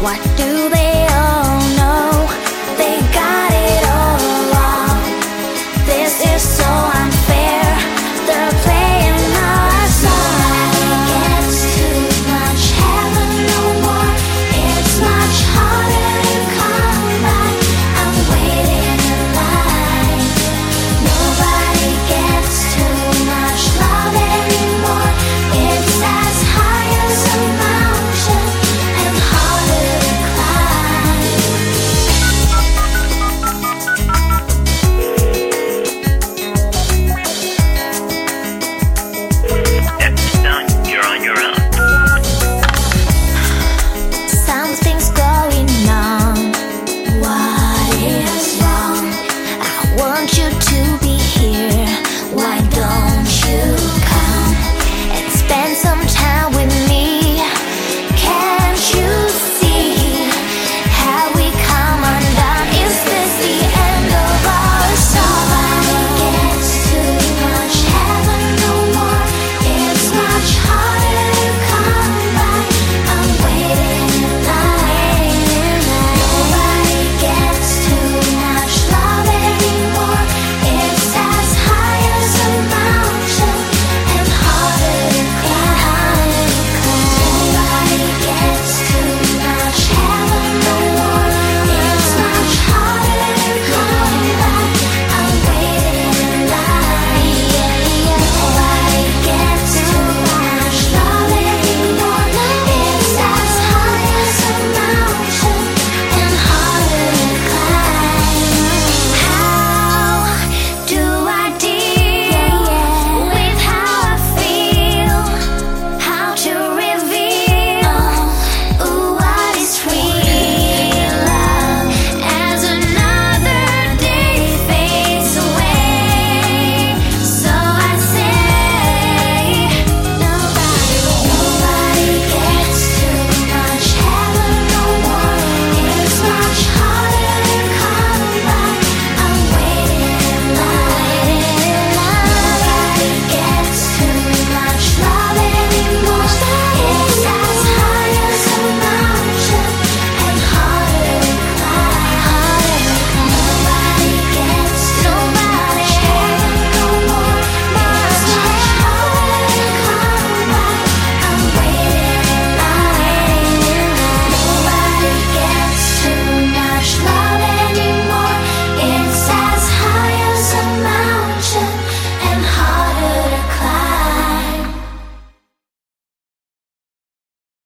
What do they